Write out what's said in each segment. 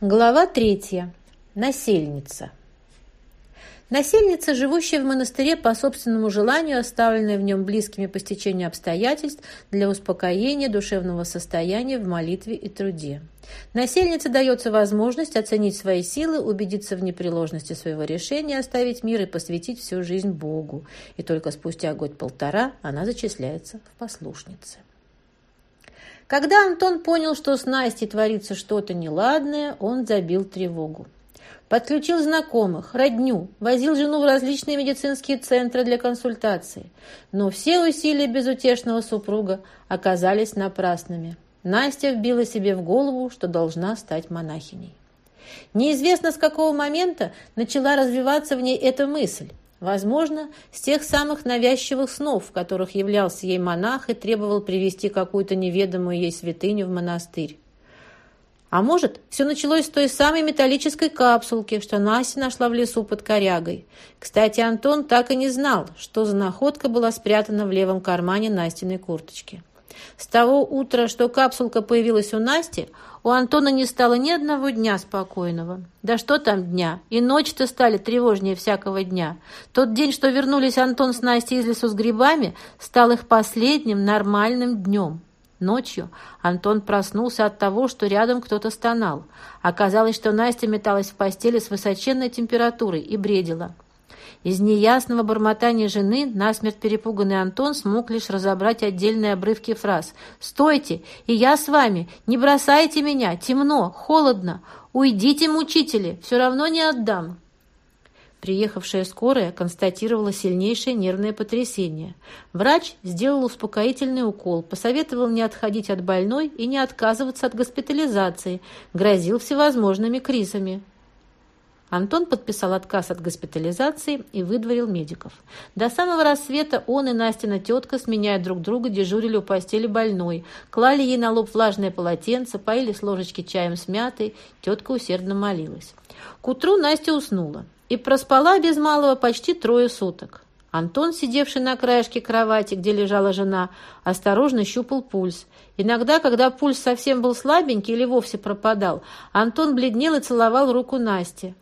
Глава третья. Насельница. Насельница, живущая в монастыре по собственному желанию, оставленная в нем близкими по стечению обстоятельств для успокоения душевного состояния в молитве и труде. Насельнице дается возможность оценить свои силы, убедиться в непреложности своего решения, оставить мир и посвятить всю жизнь Богу. И только спустя год-полтора она зачисляется в послушнице. Когда Антон понял, что с Настей творится что-то неладное, он забил тревогу. Подключил знакомых, родню, возил жену в различные медицинские центры для консультации. Но все усилия безутешного супруга оказались напрасными. Настя вбила себе в голову, что должна стать монахиней. Неизвестно с какого момента начала развиваться в ней эта мысль. Возможно, с тех самых навязчивых снов, в которых являлся ей монах и требовал привести какую-то неведомую ей святыню в монастырь. А может, все началось с той самой металлической капсулки, что Настя нашла в лесу под корягой. Кстати, Антон так и не знал, что за находка была спрятана в левом кармане Настиной курточки. С того утра, что капсулка появилась у Насти, у Антона не стало ни одного дня спокойного. Да что там дня? И ночи-то стали тревожнее всякого дня. Тот день, что вернулись Антон с Настей из лесу с грибами, стал их последним нормальным днем. Ночью Антон проснулся от того, что рядом кто-то стонал. Оказалось, что Настя металась в постели с высоченной температурой и бредила. Из неясного бормотания жены насмерть перепуганный Антон смог лишь разобрать отдельные обрывки фраз. «Стойте! И я с вами! Не бросайте меня! Темно! Холодно! Уйдите, мучители! Все равно не отдам!» Приехавшая скорая констатировала сильнейшее нервное потрясение. Врач сделал успокоительный укол, посоветовал не отходить от больной и не отказываться от госпитализации, грозил всевозможными кризами. Антон подписал отказ от госпитализации и выдворил медиков. До самого рассвета он и Настина тетка, сменяя друг друга, дежурили у постели больной, клали ей на лоб влажное полотенце, поили с ложечки чаем с мятой, тетка усердно молилась. К утру Настя уснула и проспала без малого почти трое суток. Антон, сидевший на краешке кровати, где лежала жена, осторожно щупал пульс. Иногда, когда пульс совсем был слабенький или вовсе пропадал, Антон бледнел и целовал руку Насти.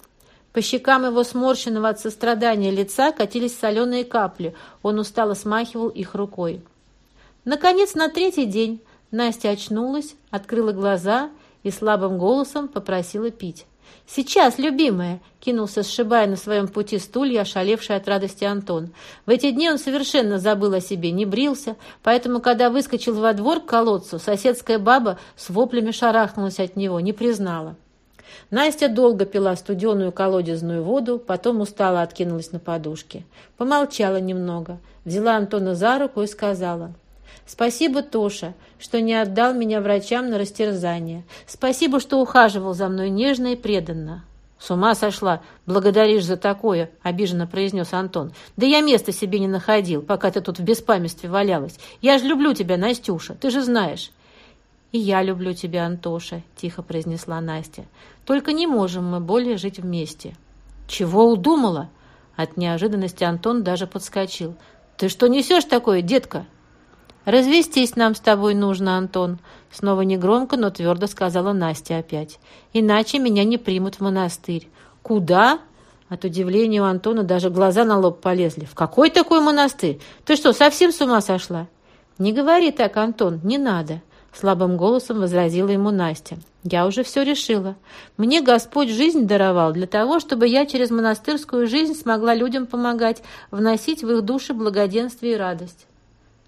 По щекам его сморщенного от сострадания лица катились соленые капли. Он устало смахивал их рукой. Наконец, на третий день Настя очнулась, открыла глаза и слабым голосом попросила пить. «Сейчас, любимая!» — кинулся, сшибая на своем пути стулья, ошалевший от радости Антон. В эти дни он совершенно забыл о себе, не брился, поэтому, когда выскочил во двор к колодцу, соседская баба с воплями шарахнулась от него, не признала. Настя долго пила студеную колодезную воду, потом устало откинулась на подушке. Помолчала немного, взяла Антона за руку и сказала — Спасибо, Тоша, что не отдал меня врачам на растерзание. Спасибо, что ухаживал за мной нежно и преданно. «С ума сошла! Благодаришь за такое!» — обиженно произнес Антон. «Да я места себе не находил, пока ты тут в беспамятстве валялась. Я же люблю тебя, Настюша, ты же знаешь». «И я люблю тебя, Антоша», — тихо произнесла Настя. «Только не можем мы более жить вместе». «Чего удумала?» От неожиданности Антон даже подскочил. «Ты что несешь такое, детка?» «Развестись нам с тобой нужно, Антон», — снова негромко, но твердо сказала Настя опять. «Иначе меня не примут в монастырь». «Куда?» От удивления у Антона даже глаза на лоб полезли. «В какой такой монастырь? Ты что, совсем с ума сошла?» «Не говори так, Антон, не надо», — слабым голосом возразила ему Настя. «Я уже все решила. Мне Господь жизнь даровал для того, чтобы я через монастырскую жизнь смогла людям помогать, вносить в их души благоденствие и радость».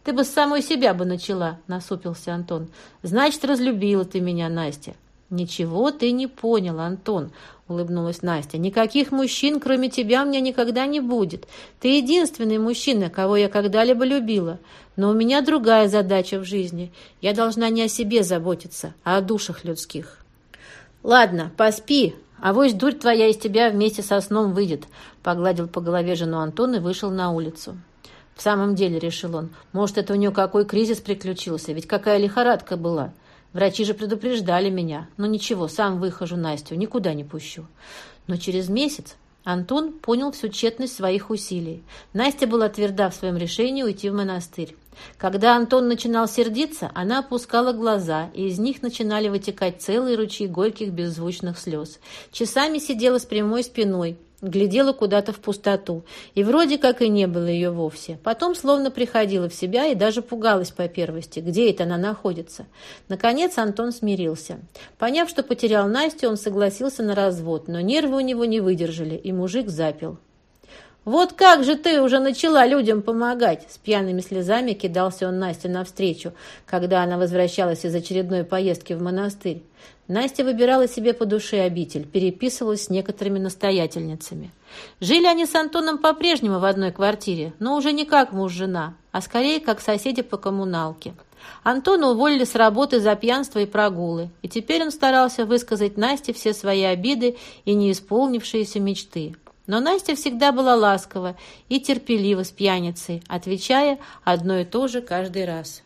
«Ты бы с самой себя бы начала», — насупился Антон. «Значит, разлюбила ты меня, Настя». «Ничего ты не понял, Антон», — улыбнулась Настя. «Никаких мужчин, кроме тебя, у меня никогда не будет. Ты единственный мужчина, кого я когда-либо любила. Но у меня другая задача в жизни. Я должна не о себе заботиться, а о душах людских». «Ладно, поспи, а вось дурь твоя из тебя вместе со сном выйдет», — погладил по голове жену Антон и вышел на улицу. В самом деле, решил он, может, это у нее какой кризис приключился, ведь какая лихорадка была. Врачи же предупреждали меня. Ну ничего, сам выхожу Настю, никуда не пущу. Но через месяц Антон понял всю тщетность своих усилий. Настя была тверда в своем решении уйти в монастырь. Когда Антон начинал сердиться, она опускала глаза, и из них начинали вытекать целые ручьи горьких беззвучных слез. Часами сидела с прямой спиной, глядела куда-то в пустоту, и вроде как и не было ее вовсе. Потом словно приходила в себя и даже пугалась по первости, где это она находится. Наконец Антон смирился. Поняв, что потерял Настю, он согласился на развод, но нервы у него не выдержали, и мужик запил. «Вот как же ты уже начала людям помогать!» С пьяными слезами кидался он Насте навстречу, когда она возвращалась из очередной поездки в монастырь. Настя выбирала себе по душе обитель, переписывалась с некоторыми настоятельницами. Жили они с Антоном по-прежнему в одной квартире, но уже не как муж-жена, а скорее как соседи по коммуналке. Антона уволили с работы за пьянство и прогулы, и теперь он старался высказать Насте все свои обиды и неисполнившиеся мечты. Но Настя всегда была ласкова и терпелива с пьяницей, отвечая одно и то же каждый раз.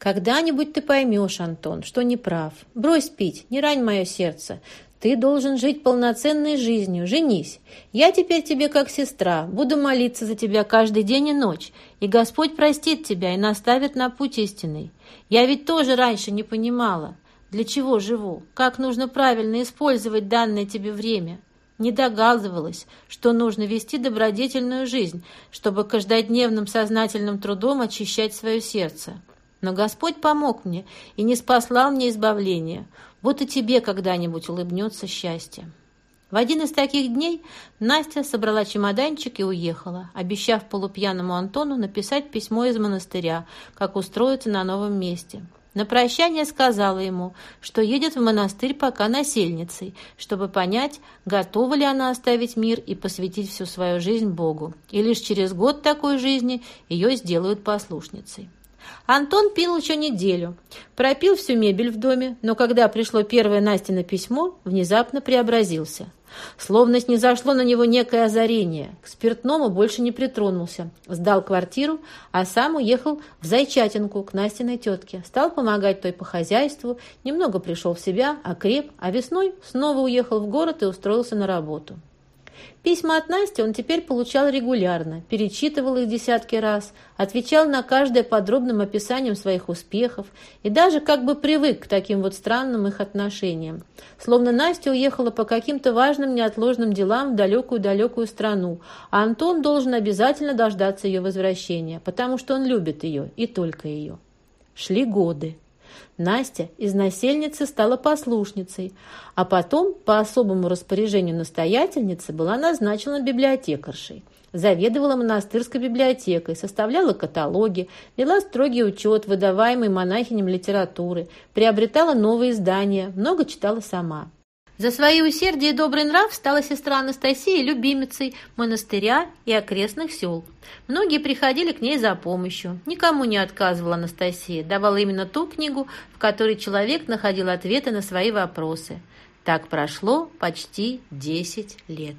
«Когда-нибудь ты поймешь, Антон, что не прав. Брось пить, не рань мое сердце. Ты должен жить полноценной жизнью, женись. Я теперь тебе как сестра, буду молиться за тебя каждый день и ночь, и Господь простит тебя и наставит на путь истинный. Я ведь тоже раньше не понимала, для чего живу, как нужно правильно использовать данное тебе время не догадывалась, что нужно вести добродетельную жизнь, чтобы каждодневным сознательным трудом очищать свое сердце. Но Господь помог мне и не спаслал мне избавления. Вот и тебе когда-нибудь улыбнется счастье. В один из таких дней Настя собрала чемоданчик и уехала, обещав полупьяному Антону написать письмо из монастыря, как устроиться на новом месте. На прощание сказала ему, что едет в монастырь пока насельницей, чтобы понять, готова ли она оставить мир и посвятить всю свою жизнь Богу. И лишь через год такой жизни ее сделают послушницей. Антон пил еще неделю, пропил всю мебель в доме, но когда пришло первое Настино письмо, внезапно преобразился – Словно снизошло на него некое озарение. К спиртному больше не притронулся. Сдал квартиру, а сам уехал в Зайчатинку к Настиной тетке. Стал помогать той по хозяйству, немного пришел в себя, окреп, а весной снова уехал в город и устроился на работу. Письма от Насти он теперь получал регулярно, перечитывал их десятки раз, отвечал на каждое подробным описанием своих успехов и даже как бы привык к таким вот странным их отношениям. Словно Настя уехала по каким-то важным неотложным делам в далекую-далекую страну, а Антон должен обязательно дождаться ее возвращения, потому что он любит ее и только ее. Шли годы. Настя из насельницы стала послушницей, а потом по особому распоряжению настоятельницы была назначена библиотекаршей. Заведовала монастырской библиотекой, составляла каталоги, вела строгий учет, выдаваемый монахиням литературы, приобретала новые издания, много читала сама. За свои усердие и добрый нрав стала сестра Анастасия любимицей монастыря и окрестных сел. Многие приходили к ней за помощью. Никому не отказывала Анастасия, давала именно ту книгу, в которой человек находил ответы на свои вопросы. Так прошло почти 10 лет.